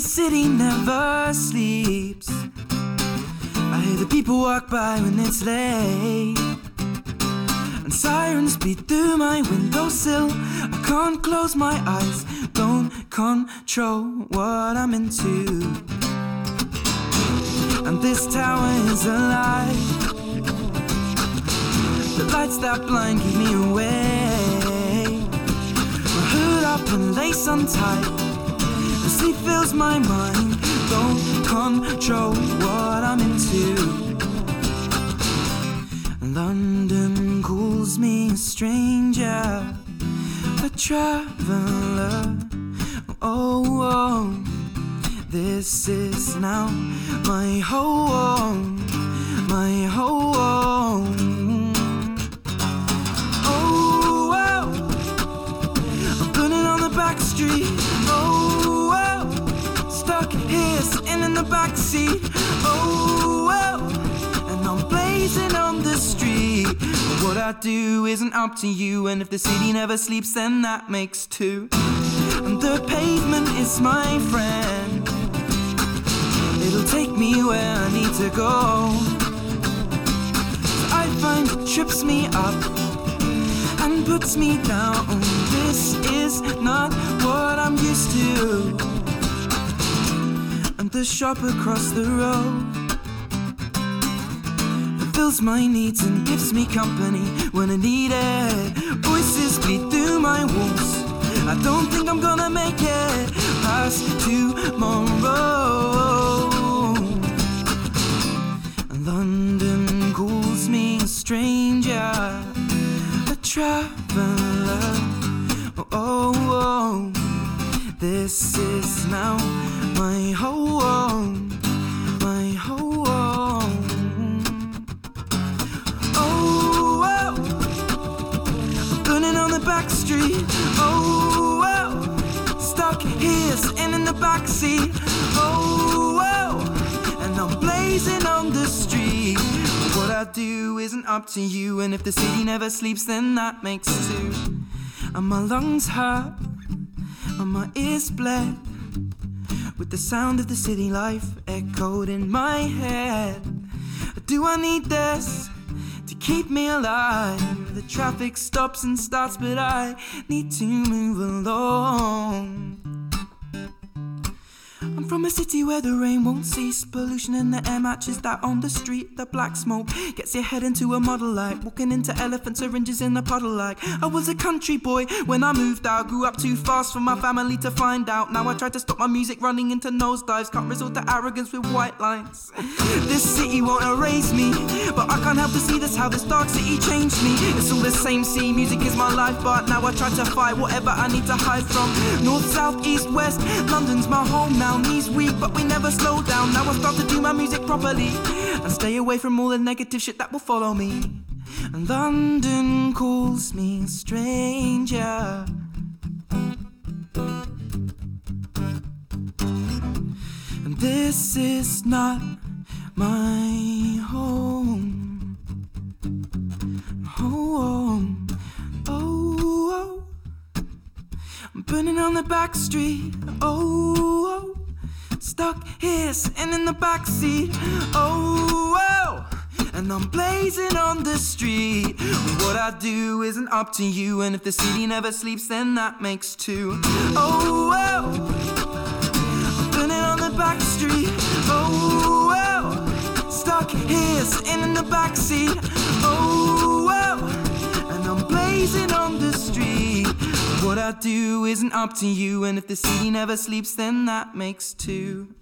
city never sleeps. I hear the people walk by when it's late. And sirens beat through my windowsill. I can't close my eyes, don't control what I'm into. And this tower is alive. The lights that blind keep me away. My hood up and lace untied. The fills my mind. Don't control what I'm into. London calls me a stranger, a traveler. Oh, oh, this is now my home, my home. Sitting in the back seat. Oh, oh, and I'm blazing on the street. But what I do isn't up to you, and if the city never sleeps, then that makes two. And the pavement is my friend. It'll take me where I need to go. I find it trips me up and puts me down. This is not what I'm used to. And the shop across the road fulfills my needs and gives me company when I need it. Voices bleed through my walls. I don't think I'm gonna make it past tomorrow. London calls me a stranger, a traveler. Oh, oh, oh. This is now my home, my home. Oh, oh, burning on the back street. Oh, oh, stuck here, sitting in the back seat. Oh, oh, and I'm blazing on the street. What I do isn't up to you, and if the city never sleeps, then that makes two. And my lungs hurt, my ears bled. With the sound of the city life echoed in my head. Do I need this to keep me alive? The traffic stops and starts, but I need to move along. From a city where the rain won't cease. Pollution in the air matches that on the street. The black smoke gets your head into a model like Walking into elephant syringes in a puddle like I was a country boy when I moved out. Grew up too fast for my family to find out. Now I try to stop my music running into nosedives. Can't resort to arrogance with white lines. This city won't erase me, but I can't help to see this how this dark city changed me. It's all the same sea. Music is my life, but now I try to fight whatever I need to hide from. North, south, east, west. London's my home now. Knees weak, but we never slow down. Now I start to do my music properly and stay away from all the negative shit that will follow me. And London calls me stranger. And this is not my On the back street. Oh, oh. stuck here, sitting in the back seat. Oh, oh. And I'm blazing on the street. What I do isn't up to you, and if the city never sleeps, then that makes two. Oh, oh. Burning on the back street. Oh, oh. stuck here, sitting in the back seat. Oh, oh. and I'm blazing on the. What I do isn't up to you, and if the city never sleeps, then that makes two.